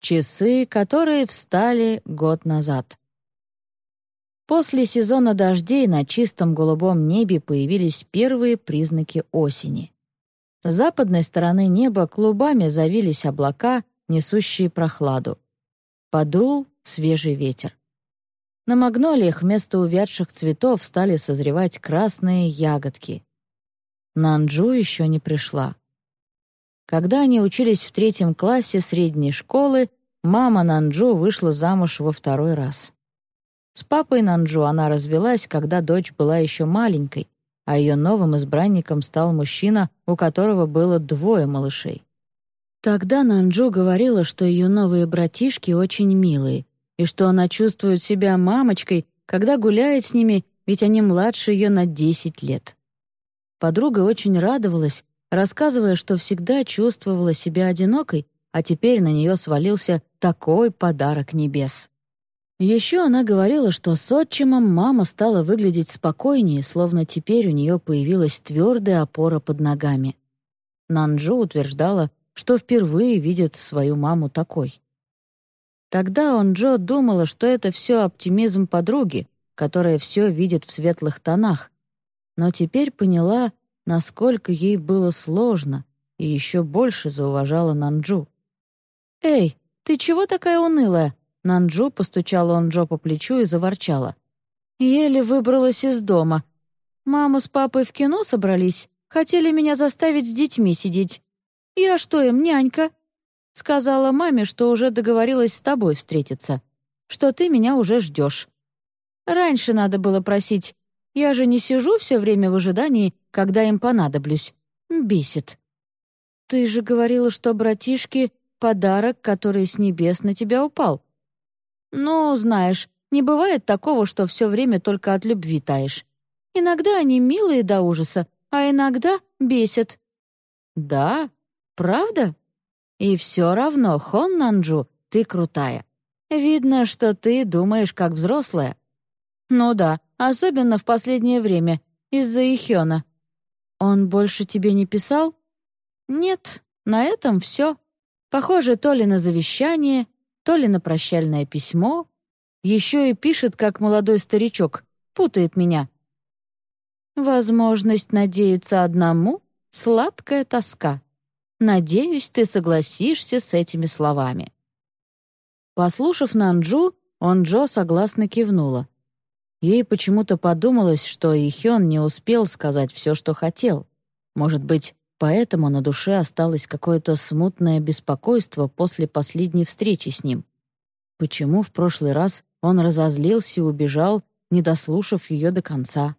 Часы, которые встали год назад. После сезона дождей на чистом голубом небе появились первые признаки осени. С западной стороны неба клубами завились облака, несущие прохладу. Подул свежий ветер. На магнолиях вместо увядших цветов стали созревать красные ягодки. Нанджу еще не пришла. Когда они учились в третьем классе средней школы, мама Нанджу вышла замуж во второй раз. С папой Нанджу она развелась, когда дочь была еще маленькой, а ее новым избранником стал мужчина, у которого было двое малышей. Тогда Нанджу говорила, что ее новые братишки очень милые, и что она чувствует себя мамочкой, когда гуляет с ними, ведь они младше ее на 10 лет. Подруга очень радовалась, рассказывая, что всегда чувствовала себя одинокой, а теперь на нее свалился такой подарок небес. Еще она говорила, что с отчимом мама стала выглядеть спокойнее, словно теперь у нее появилась твердая опора под ногами. Нанджу утверждала, что впервые видит свою маму такой. Тогда он Джо думала, что это все оптимизм подруги, которая все видит в светлых тонах, но теперь поняла, насколько ей было сложно, и еще больше зауважала Нанджу. «Эй, ты чего такая унылая?» Нанджу постучала он Джо по плечу и заворчала. «Еле выбралась из дома. Мама с папой в кино собрались, хотели меня заставить с детьми сидеть. Я что им, нянька?» Сказала маме, что уже договорилась с тобой встретиться, что ты меня уже ждешь. Раньше надо было просить. Я же не сижу все время в ожидании, когда им понадоблюсь. Бесит. Ты же говорила, что братишке — подарок, который с небес на тебя упал. Ну, знаешь, не бывает такого, что все время только от любви таешь. Иногда они милые до ужаса, а иногда бесят. Да? Правда? И все равно, Хон Нанджу, ты крутая. Видно, что ты думаешь как взрослая. Ну да, особенно в последнее время, из-за Ихёна. Он больше тебе не писал? Нет, на этом все. Похоже, то ли на завещание, то ли на прощальное письмо. Еще и пишет, как молодой старичок, путает меня. Возможность надеяться одному — сладкая тоска. Надеюсь, ты согласишься с этими словами. Послушав Нанджу, Онджо согласно кивнула. Ей почему-то подумалось, что Ихён не успел сказать все, что хотел. Может быть, поэтому на душе осталось какое-то смутное беспокойство после последней встречи с ним. Почему в прошлый раз он разозлился и убежал, не дослушав ее до конца?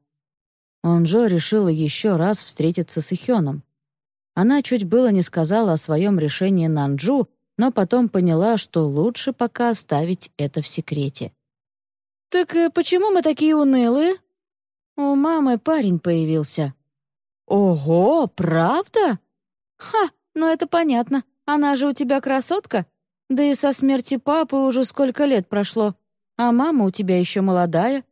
Онжо решила еще раз встретиться с Ихёном. Она чуть было не сказала о своем решении Нанджу, но потом поняла, что лучше пока оставить это в секрете. «Так э, почему мы такие унылые?» «У мамы парень появился». «Ого, правда?» «Ха, ну это понятно. Она же у тебя красотка. Да и со смерти папы уже сколько лет прошло. А мама у тебя еще молодая.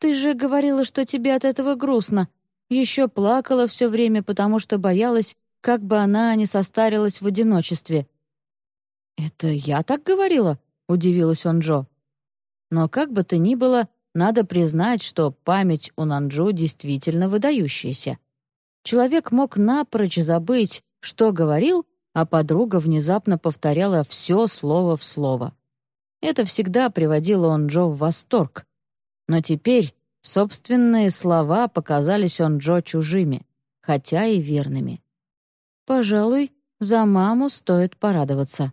Ты же говорила, что тебе от этого грустно. Еще плакала все время, потому что боялась, как бы она не состарилась в одиночестве. «Это я так говорила?» — удивилась он Джо. Но как бы то ни было, надо признать, что память у Нанджу действительно выдающаяся. Человек мог напрочь забыть, что говорил, а подруга внезапно повторяла все слово в слово. Это всегда приводило он в восторг. Но теперь собственные слова показались он чужими, хотя и верными. Пожалуй, за маму стоит порадоваться.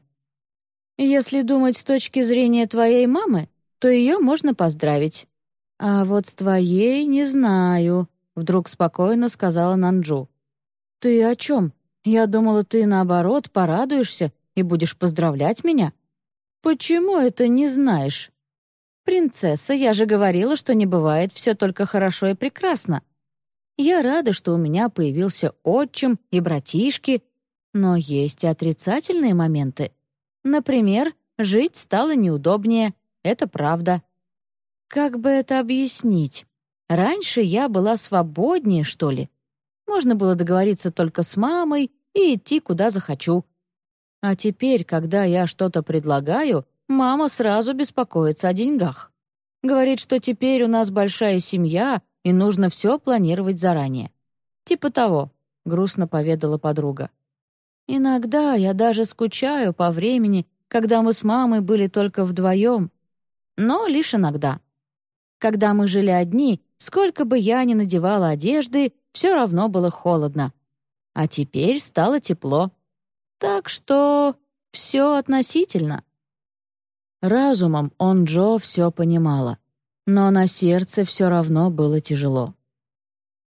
Если думать с точки зрения твоей мамы, то ее можно поздравить. А вот с твоей не знаю, вдруг спокойно сказала Нанджу. Ты о чем? Я думала, ты наоборот порадуешься и будешь поздравлять меня. Почему это не знаешь? Принцесса, я же говорила, что не бывает все только хорошо и прекрасно. Я рада, что у меня появился отчим и братишки, но есть и отрицательные моменты. Например, жить стало неудобнее, это правда. Как бы это объяснить? Раньше я была свободнее, что ли. Можно было договориться только с мамой и идти, куда захочу. А теперь, когда я что-то предлагаю, мама сразу беспокоится о деньгах. Говорит, что теперь у нас большая семья, и нужно все планировать заранее. Типа того, — грустно поведала подруга. Иногда я даже скучаю по времени, когда мы с мамой были только вдвоем. Но лишь иногда. Когда мы жили одни, сколько бы я ни надевала одежды, все равно было холодно. А теперь стало тепло. Так что все относительно. Разумом он Джо все понимала, но на сердце все равно было тяжело.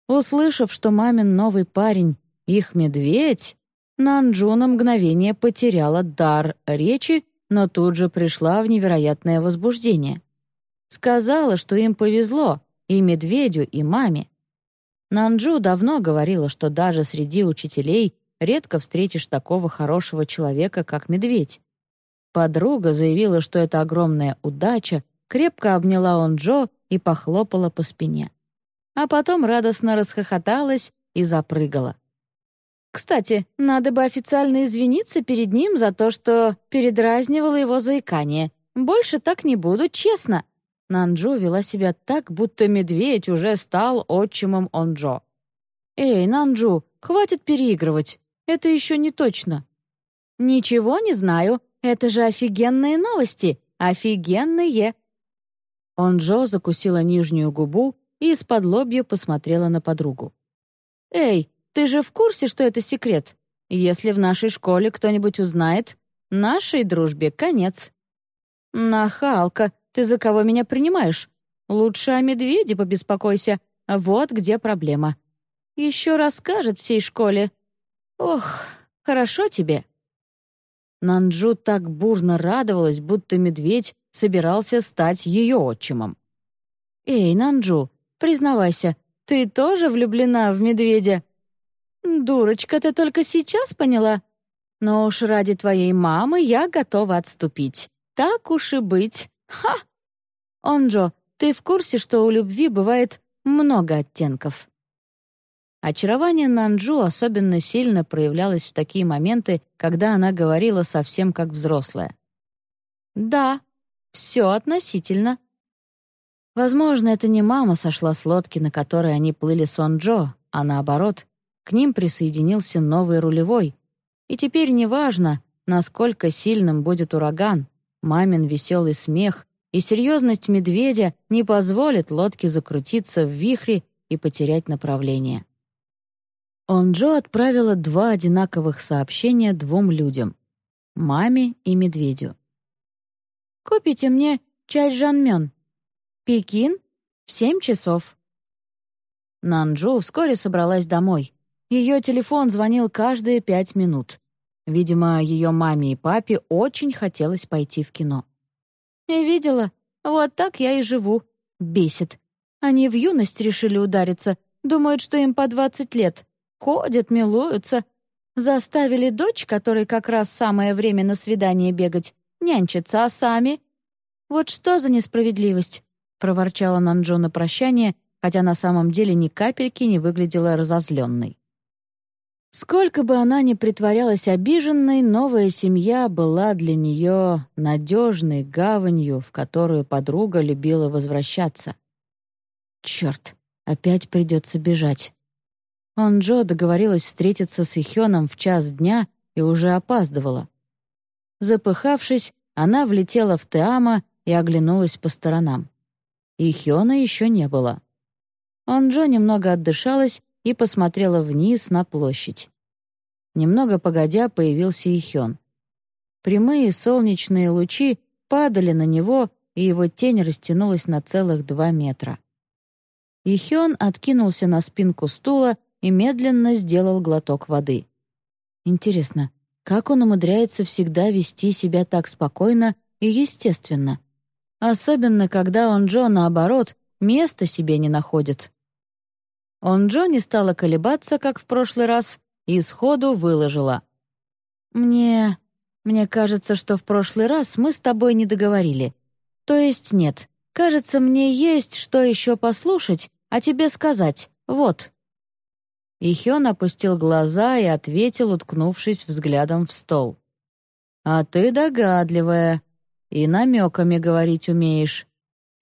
Услышав, что мамин новый парень — их медведь, Нанджу на мгновение потеряла дар речи, но тут же пришла в невероятное возбуждение. Сказала, что им повезло, и медведю, и маме. Нанджу давно говорила, что даже среди учителей редко встретишь такого хорошего человека, как медведь. Подруга заявила, что это огромная удача, крепко обняла он Джо и похлопала по спине. А потом радостно расхохоталась и запрыгала. Кстати, надо бы официально извиниться перед ним за то, что передразнивала его заикание. Больше так не буду, честно. Нанджу вела себя так, будто медведь уже стал отчимом Онджо. «Эй, Нанджу, хватит переигрывать. Это еще не точно». «Ничего не знаю. Это же офигенные новости. Офигенные!» Онджо закусила нижнюю губу и из-под лобья посмотрела на подругу. «Эй, ты же в курсе, что это секрет? Если в нашей школе кто-нибудь узнает, нашей дружбе конец». «Нахалка, ты за кого меня принимаешь? Лучше о медведе побеспокойся. Вот где проблема. Еще расскажет всей школе. Ох, хорошо тебе». Нанджу так бурно радовалась, будто медведь собирался стать ее отчимом. «Эй, Нанджу, признавайся, ты тоже влюблена в медведя?» «Дурочка, ты только сейчас поняла? Но уж ради твоей мамы я готова отступить. Так уж и быть. Ха!» «Онджо, ты в курсе, что у любви бывает много оттенков?» Очарование Нанджу особенно сильно проявлялось в такие моменты, когда она говорила совсем как взрослая. «Да, все относительно». Возможно, это не мама сошла с лодки, на которой они плыли с Онджо, а наоборот, к ним присоединился новый рулевой. И теперь неважно, насколько сильным будет ураган, мамин веселый смех и серьезность медведя не позволит лодке закрутиться в вихре и потерять направление. Онджо отправила два одинаковых сообщения двум людям — маме и медведю. «Купите мне чай жанмён. Пекин в семь часов». Нанджу вскоре собралась домой. Ее телефон звонил каждые пять минут. Видимо, ее маме и папе очень хотелось пойти в кино. «И видела, вот так я и живу. Бесит. Они в юность решили удариться, думают, что им по двадцать лет. Ходят, милуются. Заставили дочь, которой как раз самое время на свидание бегать, нянчиться, а сами... Вот что за несправедливость?» — проворчала Нанджо на прощание, хотя на самом деле ни капельки не выглядела разозленной. Сколько бы она ни притворялась обиженной, новая семья была для нее надежной гаванью, в которую подруга любила возвращаться. Черт, опять придется бежать. Он Джо договорилась встретиться с Ихёном в час дня и уже опаздывала. Запыхавшись, она влетела в Теама и оглянулась по сторонам. Ихёна еще не было. Он Джо немного отдышалась и посмотрела вниз на площадь. Немного погодя появился Ихён. Прямые солнечные лучи падали на него, и его тень растянулась на целых два метра. Ихён откинулся на спинку стула и медленно сделал глоток воды. Интересно, как он умудряется всегда вести себя так спокойно и естественно? Особенно, когда он Джо, наоборот, места себе не находит. Он Джо не стала колебаться, как в прошлый раз, и сходу выложила. «Мне... мне кажется, что в прошлый раз мы с тобой не договорили. То есть нет. Кажется, мне есть что еще послушать, а тебе сказать. Вот». И Хён опустил глаза и ответил, уткнувшись взглядом в стол. А ты догадливая и намеками говорить умеешь.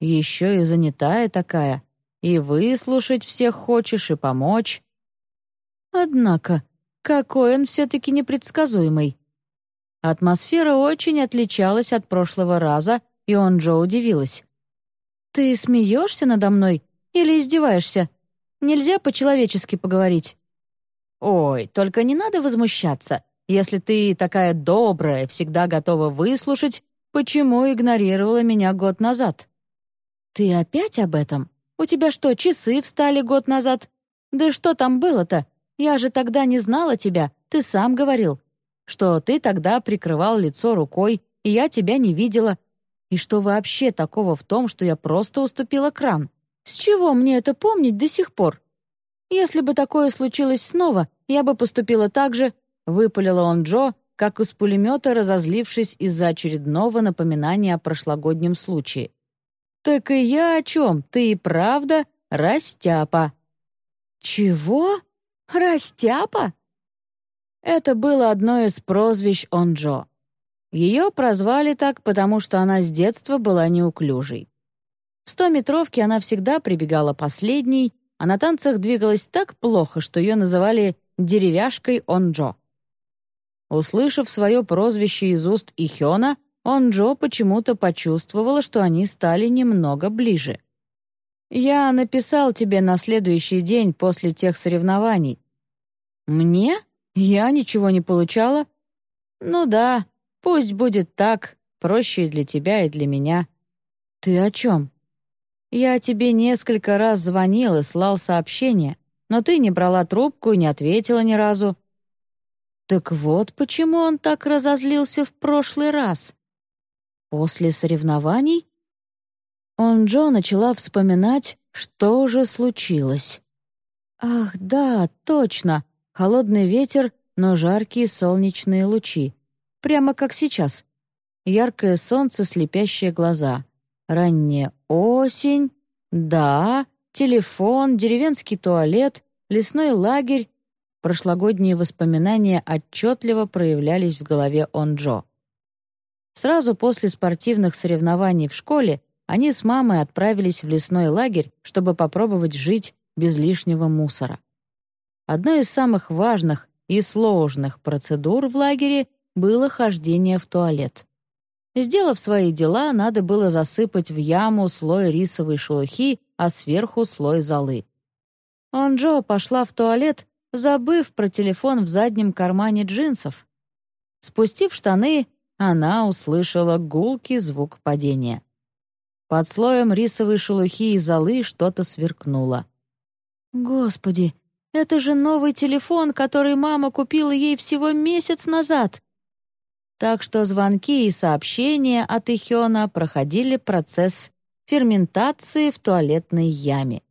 Еще и занятая такая, и выслушать всех хочешь, и помочь. Однако, какой он все-таки непредсказуемый. Атмосфера очень отличалась от прошлого раза, и он Джо удивилась. «Ты смеешься надо мной или издеваешься? Нельзя по-человечески поговорить». «Ой, только не надо возмущаться. Если ты такая добрая, всегда готова выслушать, почему игнорировала меня год назад?» «Ты опять об этом? У тебя что, часы встали год назад? Да что там было-то? Я же тогда не знала тебя, ты сам говорил, что ты тогда прикрывал лицо рукой, и я тебя не видела. И что вообще такого в том, что я просто уступила кран? С чего мне это помнить до сих пор? Если бы такое случилось снова, я бы поступила так же, выпалила он Джо, как из пулемета, разозлившись из-за очередного напоминания о прошлогоднем случае. «Так и я о чем? Ты и правда растяпа». «Чего? Растяпа?» Это было одно из прозвищ Онджо. Ее прозвали так, потому что она с детства была неуклюжей. В стометровке она всегда прибегала последней, а на танцах двигалась так плохо, что ее называли «деревяшкой Онджо». Услышав свое прозвище из уст Ихёна, Онджо почему-то почувствовала, что они стали немного ближе. «Я написал тебе на следующий день после тех соревнований». «Мне? Я ничего не получала?» «Ну да, пусть будет так, проще и для тебя, и для меня». «Ты о чем?» «Я тебе несколько раз звонил и слал сообщение, но ты не брала трубку и не ответила ни разу. Так вот почему он так разозлился в прошлый раз. После соревнований? Он Джо начала вспоминать, что же случилось. Ах, да, точно, холодный ветер, но жаркие солнечные лучи. Прямо как сейчас. Яркое солнце, слепящие глаза. Ранняя осень. Да, телефон, деревенский туалет, лесной лагерь прошлогодние воспоминания отчетливо проявлялись в голове Онджо. Сразу после спортивных соревнований в школе они с мамой отправились в лесной лагерь, чтобы попробовать жить без лишнего мусора. Одной из самых важных и сложных процедур в лагере было хождение в туалет. Сделав свои дела, надо было засыпать в яму слой рисовой шелухи, а сверху слой золы. Онджо пошла в туалет забыв про телефон в заднем кармане джинсов. Спустив штаны, она услышала гулкий звук падения. Под слоем рисовой шелухи и золы что-то сверкнуло. «Господи, это же новый телефон, который мама купила ей всего месяц назад!» Так что звонки и сообщения от Ихёна проходили процесс ферментации в туалетной яме.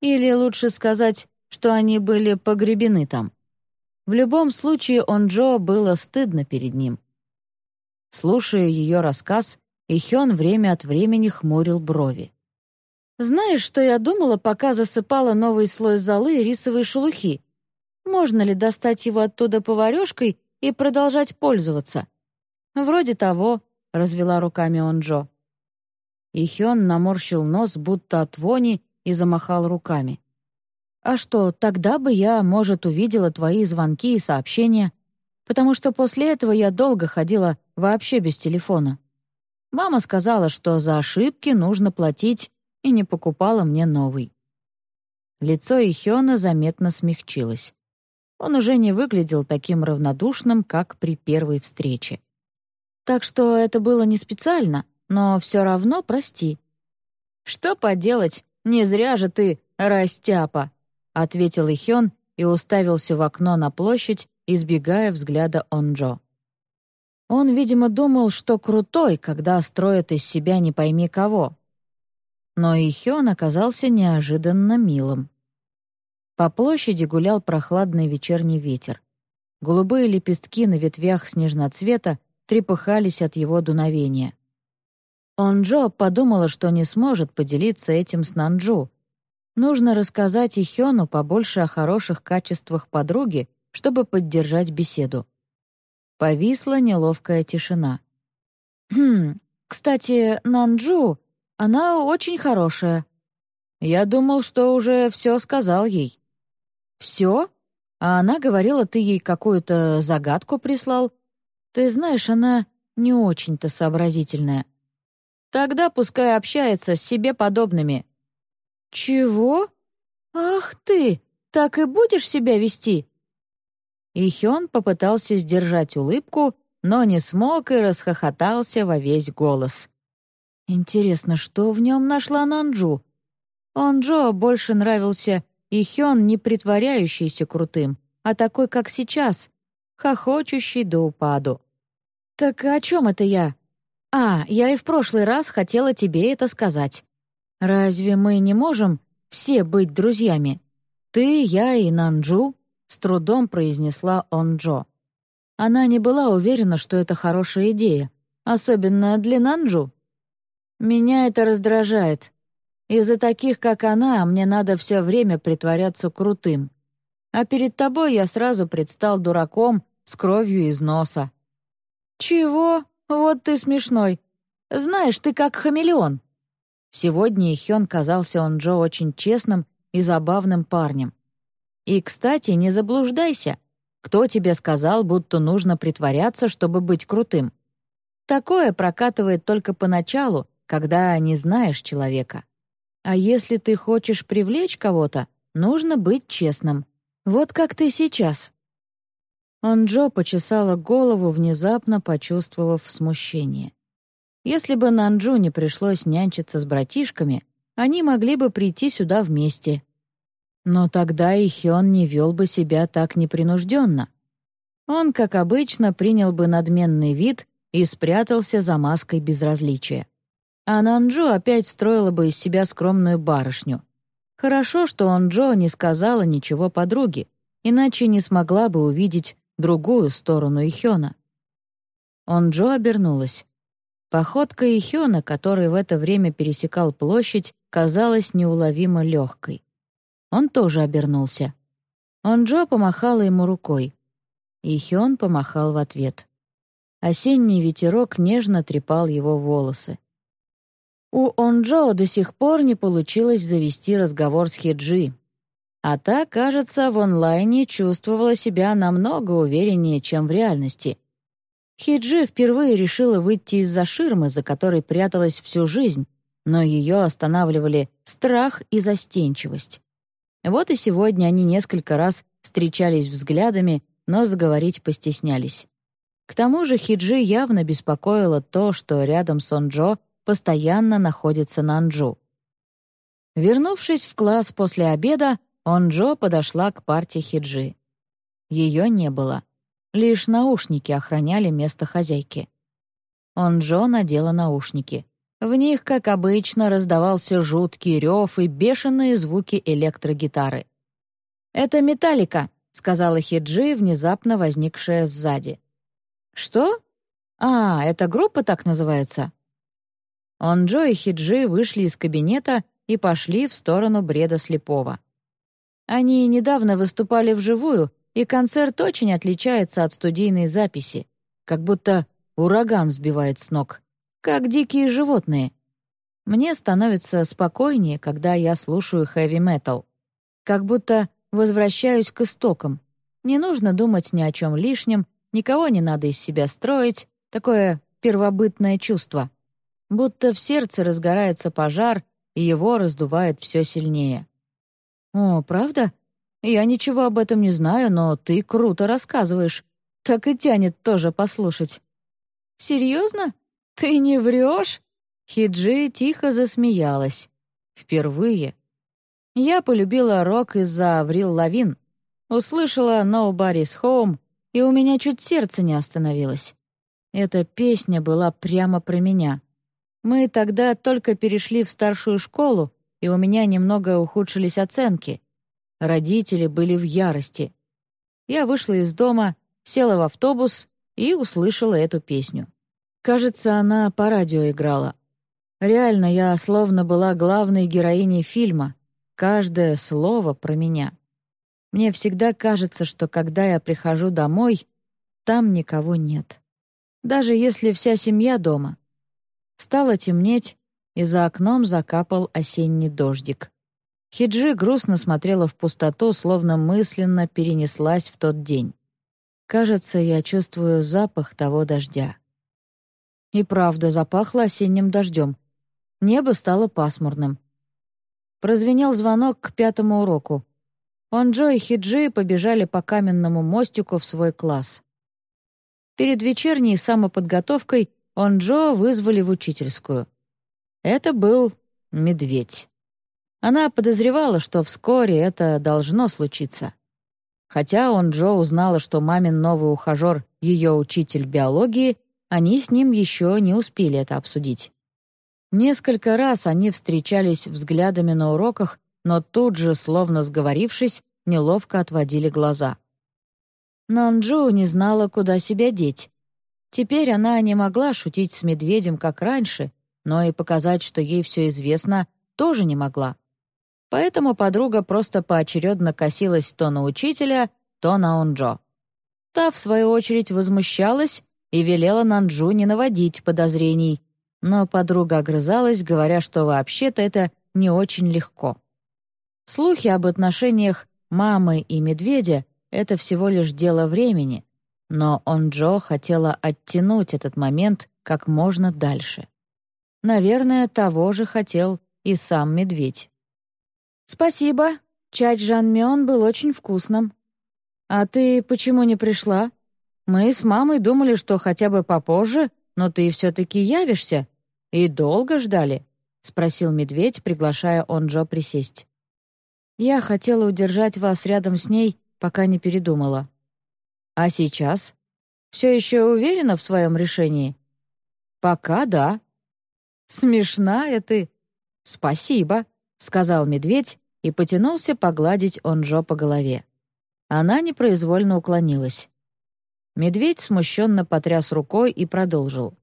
Или, лучше сказать, что они были погребены там. В любом случае, он Джо было стыдно перед ним. Слушая ее рассказ, Ихён время от времени хмурил брови. «Знаешь, что я думала, пока засыпала новый слой золы и рисовой шелухи? Можно ли достать его оттуда поварёшкой и продолжать пользоваться?» «Вроде того», — развела руками он Джо. Ихён наморщил нос, будто от вони, и замахал руками. А что, тогда бы я, может, увидела твои звонки и сообщения, потому что после этого я долго ходила вообще без телефона. Мама сказала, что за ошибки нужно платить, и не покупала мне новый. Лицо Ихёна заметно смягчилось. Он уже не выглядел таким равнодушным, как при первой встрече. Так что это было не специально, но все равно прости. «Что поделать, не зря же ты растяпа!» — ответил Ихён и уставился в окно на площадь, избегая взгляда Онджо. Он, видимо, думал, что крутой, когда строит из себя не пойми кого. Но Ихён оказался неожиданно милым. По площади гулял прохладный вечерний ветер. Голубые лепестки на ветвях снежноцвета трепыхались от его дуновения. Онджо подумала, что не сможет поделиться этим с Нанджу, Нужно рассказать Ихёну побольше о хороших качествах подруги, чтобы поддержать беседу. Повисла неловкая тишина. «Хм, кстати, Нанджу, она очень хорошая». «Я думал, что уже все сказал ей». «Все? А она говорила, ты ей какую-то загадку прислал. Ты знаешь, она не очень-то сообразительная. Тогда пускай общается с себе подобными». «Чего? Ах ты, так и будешь себя вести?» И Хён попытался сдержать улыбку, но не смог и расхохотался во весь голос. Интересно, что в нем нашла Нанджу? Он Джо больше нравился и Хён, не притворяющийся крутым, а такой, как сейчас, хохочущий до упаду. «Так о чем это я?» «А, я и в прошлый раз хотела тебе это сказать. Разве мы не можем все быть друзьями? Ты, я и Нанджу?» — с трудом произнесла он Джо. Она не была уверена, что это хорошая идея, особенно для Нанджу. «Меня это раздражает. Из-за таких, как она, мне надо все время притворяться крутым. А перед тобой я сразу предстал дураком с кровью из носа». «Чего? Вот ты смешной. Знаешь, ты как хамелеон». Сегодня Ихён казался он Джо очень честным и забавным парнем. И, кстати, не заблуждайся. Кто тебе сказал, будто нужно притворяться, чтобы быть крутым? Такое прокатывает только поначалу, когда не знаешь человека. А если ты хочешь привлечь кого-то, нужно быть честным. Вот как ты сейчас. Он Джо почесала голову, внезапно почувствовав смущение. Если бы Нанджу не пришлось нянчиться с братишками, они могли бы прийти сюда вместе — но тогда и Хён не вел бы себя так непринужденно. Он, как обычно, принял бы надменный вид и спрятался за маской безразличия. А Нанджо опять строила бы из себя скромную барышню. Хорошо, что Онджо не сказала ничего подруге, иначе не смогла бы увидеть другую сторону Ихёна. Онджо обернулась. Походка Ихёна, который в это время пересекал площадь, казалась неуловимо легкой. Он тоже обернулся. Онджо помахала ему рукой. И Хён помахал в ответ. Осенний ветерок нежно трепал его волосы. У Онджо до сих пор не получилось завести разговор с Хиджи. А та, кажется, в онлайне чувствовала себя намного увереннее, чем в реальности. Хиджи впервые решила выйти из-за ширмы, за которой пряталась всю жизнь, но ее останавливали страх и застенчивость. Вот и сегодня они несколько раз встречались взглядами, но заговорить постеснялись. К тому же Хиджи явно беспокоило то, что рядом с Онджо постоянно находится Нанджу. Вернувшись в класс после обеда, Онджо подошла к парте Хиджи. Ее не было. Лишь наушники охраняли место хозяйки. Онджо надела наушники. В них, как обычно, раздавался жуткий рев и бешеные звуки электрогитары. «Это «Металлика», — сказала Хиджи, внезапно возникшая сзади. «Что? А, эта группа так называется?» Онджо и Хиджи вышли из кабинета и пошли в сторону бреда слепого. Они недавно выступали вживую, и концерт очень отличается от студийной записи, как будто ураган сбивает с ног как дикие животные. Мне становится спокойнее, когда я слушаю хэви-метал. Как будто возвращаюсь к истокам. Не нужно думать ни о чем лишнем, никого не надо из себя строить, такое первобытное чувство. Будто в сердце разгорается пожар, и его раздувает все сильнее. «О, правда? Я ничего об этом не знаю, но ты круто рассказываешь. Так и тянет тоже послушать». «Серьезно?» «Ты не врешь?» Хиджи тихо засмеялась. Впервые. Я полюбила рок из-за Аврил Лавин. Услышала «Nobody's Home», и у меня чуть сердце не остановилось. Эта песня была прямо про меня. Мы тогда только перешли в старшую школу, и у меня немного ухудшились оценки. Родители были в ярости. Я вышла из дома, села в автобус и услышала эту песню. Кажется, она по радио играла. Реально, я словно была главной героиней фильма. Каждое слово про меня. Мне всегда кажется, что когда я прихожу домой, там никого нет. Даже если вся семья дома. Стало темнеть, и за окном закапал осенний дождик. Хиджи грустно смотрела в пустоту, словно мысленно перенеслась в тот день. Кажется, я чувствую запах того дождя. И правда, запахло осенним дождем. Небо стало пасмурным. Прозвенел звонок к пятому уроку. Онджо и Хиджи побежали по каменному мостику в свой класс. Перед вечерней самоподготовкой Онджо вызвали в учительскую. Это был медведь. Она подозревала, что вскоре это должно случиться. Хотя он Джо узнала, что мамин новый ухажер — ее учитель биологии, они с ним еще не успели это обсудить. Несколько раз они встречались взглядами на уроках, но тут же, словно сговорившись, неловко отводили глаза. Нанджу не знала, куда себя деть. Теперь она не могла шутить с медведем, как раньше, но и показать, что ей все известно, тоже не могла. Поэтому подруга просто поочередно косилась то на учителя, то на Онджо. Та, в свою очередь, возмущалась и велела Нанджу не наводить подозрений, но подруга огрызалась, говоря, что вообще-то это не очень легко. Слухи об отношениях мамы и медведя — это всего лишь дело времени, но Онджо хотела оттянуть этот момент как можно дальше. Наверное, того же хотел и сам медведь. «Спасибо. Чай Жанмён был очень вкусным. А ты почему не пришла? Мы с мамой думали, что хотя бы попозже, но ты все-таки явишься. И долго ждали?» — спросил медведь, приглашая Онджо присесть. «Я хотела удержать вас рядом с ней, пока не передумала. А сейчас? Все еще уверена в своем решении?» «Пока да». «Смешная ты». «Спасибо», — сказал медведь и потянулся погладить Онжо по голове. Она непроизвольно уклонилась. Медведь смущенно потряс рукой и продолжил.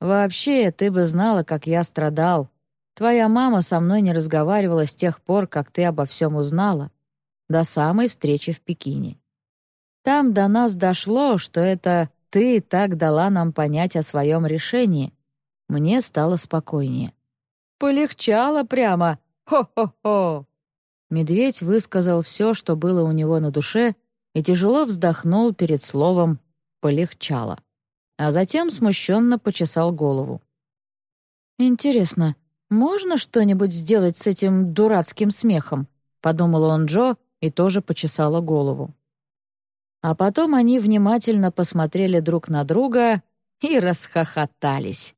«Вообще, ты бы знала, как я страдал. Твоя мама со мной не разговаривала с тех пор, как ты обо всем узнала, до самой встречи в Пекине. Там до нас дошло, что это ты так дала нам понять о своем решении. Мне стало спокойнее. Полегчало прямо. Хо-хо-хо!» Медведь высказал все, что было у него на душе, и тяжело вздохнул перед словом «полегчало», а затем смущенно почесал голову. «Интересно, можно что-нибудь сделать с этим дурацким смехом?» — подумала он Джо и тоже почесала голову. А потом они внимательно посмотрели друг на друга и расхохотались.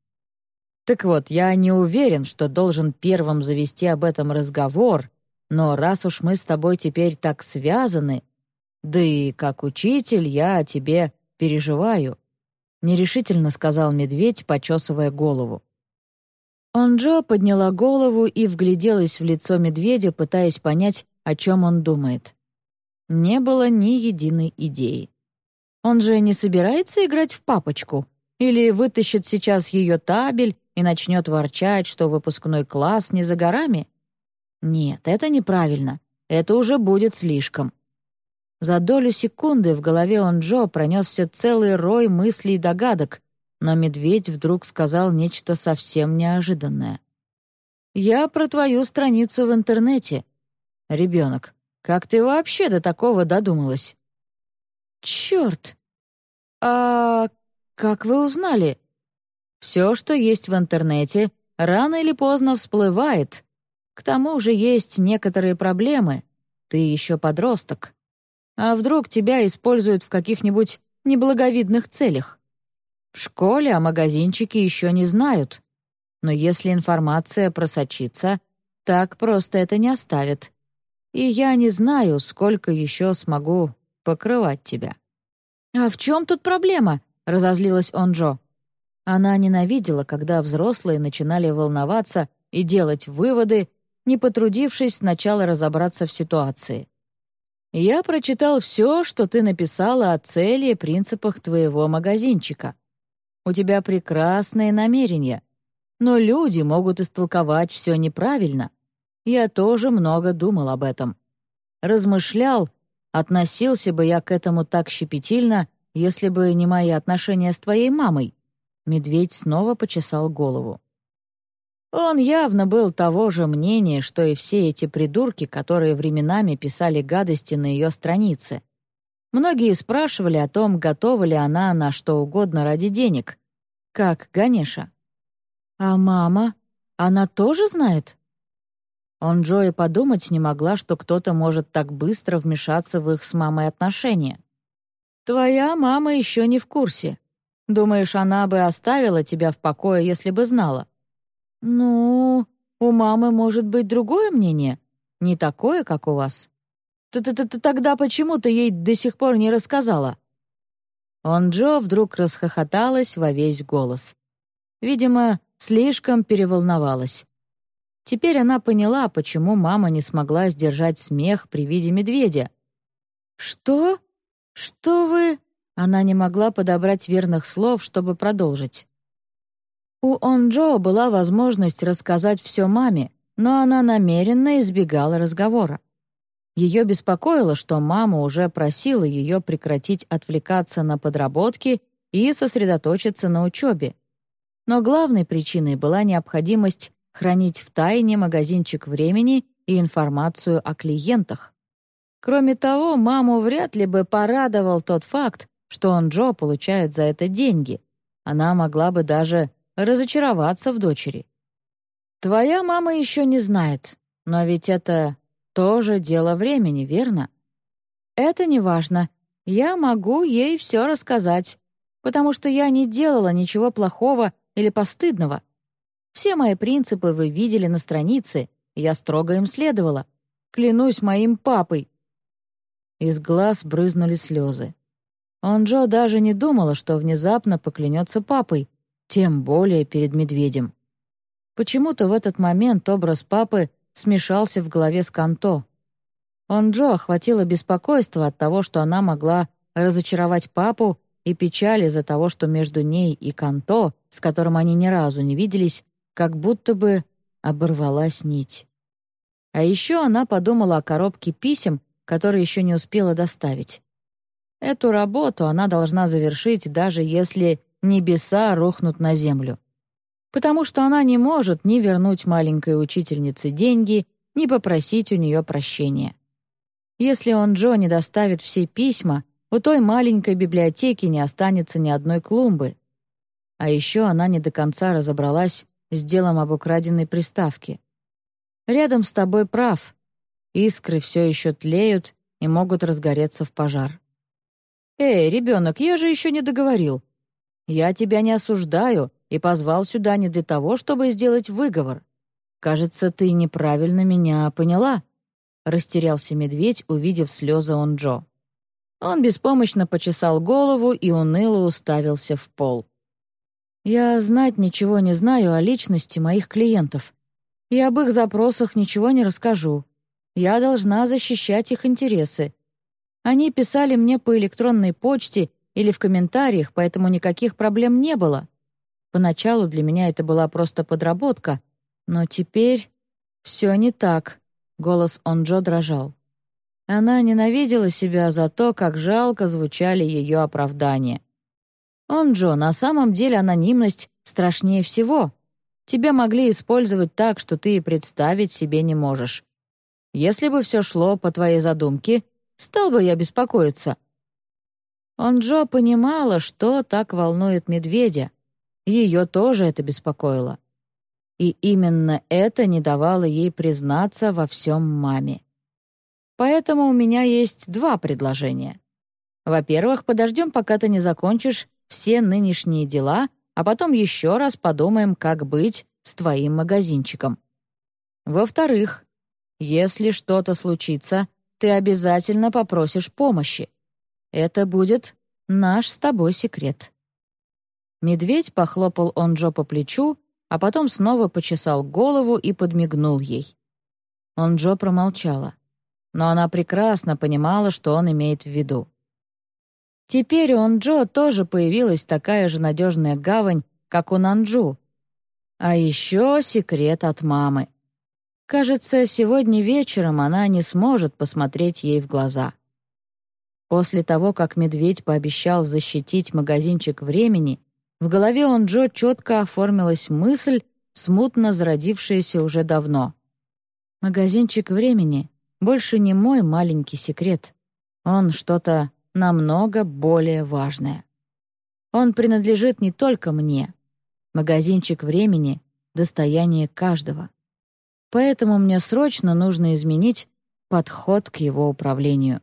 Так вот, я не уверен, что должен первым завести об этом разговор, но раз уж мы с тобой теперь так связаны, да и как учитель я о тебе переживаю», — нерешительно сказал медведь, почесывая голову. Онджо подняла голову и вгляделась в лицо медведя, пытаясь понять, о чем он думает. Не было ни единой идеи. Он же не собирается играть в папочку? Или вытащит сейчас ее табель и начнет ворчать, что выпускной класс не за горами? Нет, это неправильно. Это уже будет слишком. За долю секунды в голове он Джо пронесся целый рой мыслей и догадок, но медведь вдруг сказал нечто совсем неожиданное. «Я про твою страницу в интернете. Ребенок, как ты вообще до такого додумалась?» «Черт! А как вы узнали?» Все, что есть в интернете, рано или поздно всплывает. К тому же есть некоторые проблемы. Ты еще подросток. А вдруг тебя используют в каких-нибудь неблаговидных целях? В школе о магазинчике еще не знают. Но если информация просочится, так просто это не оставит. И я не знаю, сколько еще смогу покрывать тебя». «А в чем тут проблема?» — разозлилась он Джо. Она ненавидела, когда взрослые начинали волноваться и делать выводы, не потрудившись сначала разобраться в ситуации. «Я прочитал все, что ты написала о цели и принципах твоего магазинчика. У тебя прекрасные намерения, но люди могут истолковать все неправильно. Я тоже много думал об этом. Размышлял, относился бы я к этому так щепетильно, если бы не мои отношения с твоей мамой?» Медведь снова почесал голову. Он явно был того же мнения, что и все эти придурки, которые временами писали гадости на ее странице. Многие спрашивали о том, готова ли она на что угодно ради денег, как Ганеша. «А мама? Она тоже знает?» Он Джои подумать не могла, что кто-то может так быстро вмешаться в их с мамой отношения. «Твоя мама еще не в курсе. Думаешь, она бы оставила тебя в покое, если бы знала?» «Ну, у мамы может быть другое мнение, не такое, как у вас. Т -т -т Тогда почему ты ей до сих пор не рассказала?» Он Джо вдруг расхохоталась во весь голос. Видимо, слишком переволновалась. Теперь она поняла, почему мама не смогла сдержать смех при виде медведя. «Что? Что вы...» Она не могла подобрать верных слов, чтобы продолжить. У Онджо была возможность рассказать все маме, но она намеренно избегала разговора. Ее беспокоило, что мама уже просила ее прекратить отвлекаться на подработки и сосредоточиться на учебе. Но главной причиной была необходимость хранить в тайне магазинчик времени и информацию о клиентах. Кроме того, маму вряд ли бы порадовал тот факт, что он Джо получает за это деньги. Она могла бы даже разочароваться в дочери. Твоя мама еще не знает, но ведь это тоже дело времени, верно? Это не важно. Я могу ей все рассказать, потому что я не делала ничего плохого или постыдного. Все мои принципы вы видели на странице, я строго им следовала. Клянусь моим папой. Из глаз брызнули слезы. Он Джо даже не думала, что внезапно поклянется папой, тем более перед медведем. Почему-то в этот момент образ папы смешался в голове с Канто. Он Джо охватило беспокойство от того, что она могла разочаровать папу, и печаль из-за того, что между ней и Канто, с которым они ни разу не виделись, как будто бы оборвалась нить. А еще она подумала о коробке писем, которые еще не успела доставить. Эту работу она должна завершить, даже если небеса рухнут на землю. Потому что она не может ни вернуть маленькой учительнице деньги, ни попросить у нее прощения. Если он Джо доставит все письма, у той маленькой библиотеки не останется ни одной клумбы. А еще она не до конца разобралась с делом об украденной приставке. Рядом с тобой прав. Искры все еще тлеют и могут разгореться в пожар. «Эй, ребенок, я же еще не договорил. Я тебя не осуждаю и позвал сюда не для того, чтобы сделать выговор. Кажется, ты неправильно меня поняла», — растерялся медведь, увидев слезы он Джо. Он беспомощно почесал голову и уныло уставился в пол. «Я знать ничего не знаю о личности моих клиентов. И об их запросах ничего не расскажу. Я должна защищать их интересы. Они писали мне по электронной почте или в комментариях, поэтому никаких проблем не было. Поначалу для меня это была просто подработка, но теперь все не так. Голос Онджо дрожал. Она ненавидела себя за то, как жалко звучали ее оправдания. «Онджо, на самом деле анонимность страшнее всего. Тебя могли использовать так, что ты и представить себе не можешь. Если бы все шло по твоей задумке, стал бы я беспокоиться. Онджо понимала, что так волнует медведя. Ее тоже это беспокоило. И именно это не давало ей признаться во всем маме. Поэтому у меня есть два предложения. Во-первых, подождем, пока ты не закончишь все нынешние дела, а потом еще раз подумаем, как быть с твоим магазинчиком. Во-вторых, если что-то случится, ты обязательно попросишь помощи. Это будет наш с тобой секрет». Медведь похлопал Онджо по плечу, а потом снова почесал голову и подмигнул ей. Онджо промолчала, но она прекрасно понимала, что он имеет в виду. Теперь у Онджо тоже появилась такая же надежная гавань, как у Нанджу. А еще секрет от мамы. Кажется, сегодня вечером она не сможет посмотреть ей в глаза. После того, как медведь пообещал защитить магазинчик времени, в голове он Джо четко оформилась мысль, смутно зародившаяся уже давно. Магазинчик времени больше не мой маленький секрет. Он что-то намного более важное. Он принадлежит не только мне. Магазинчик времени — достояние каждого. Поэтому мне срочно нужно изменить подход к его управлению.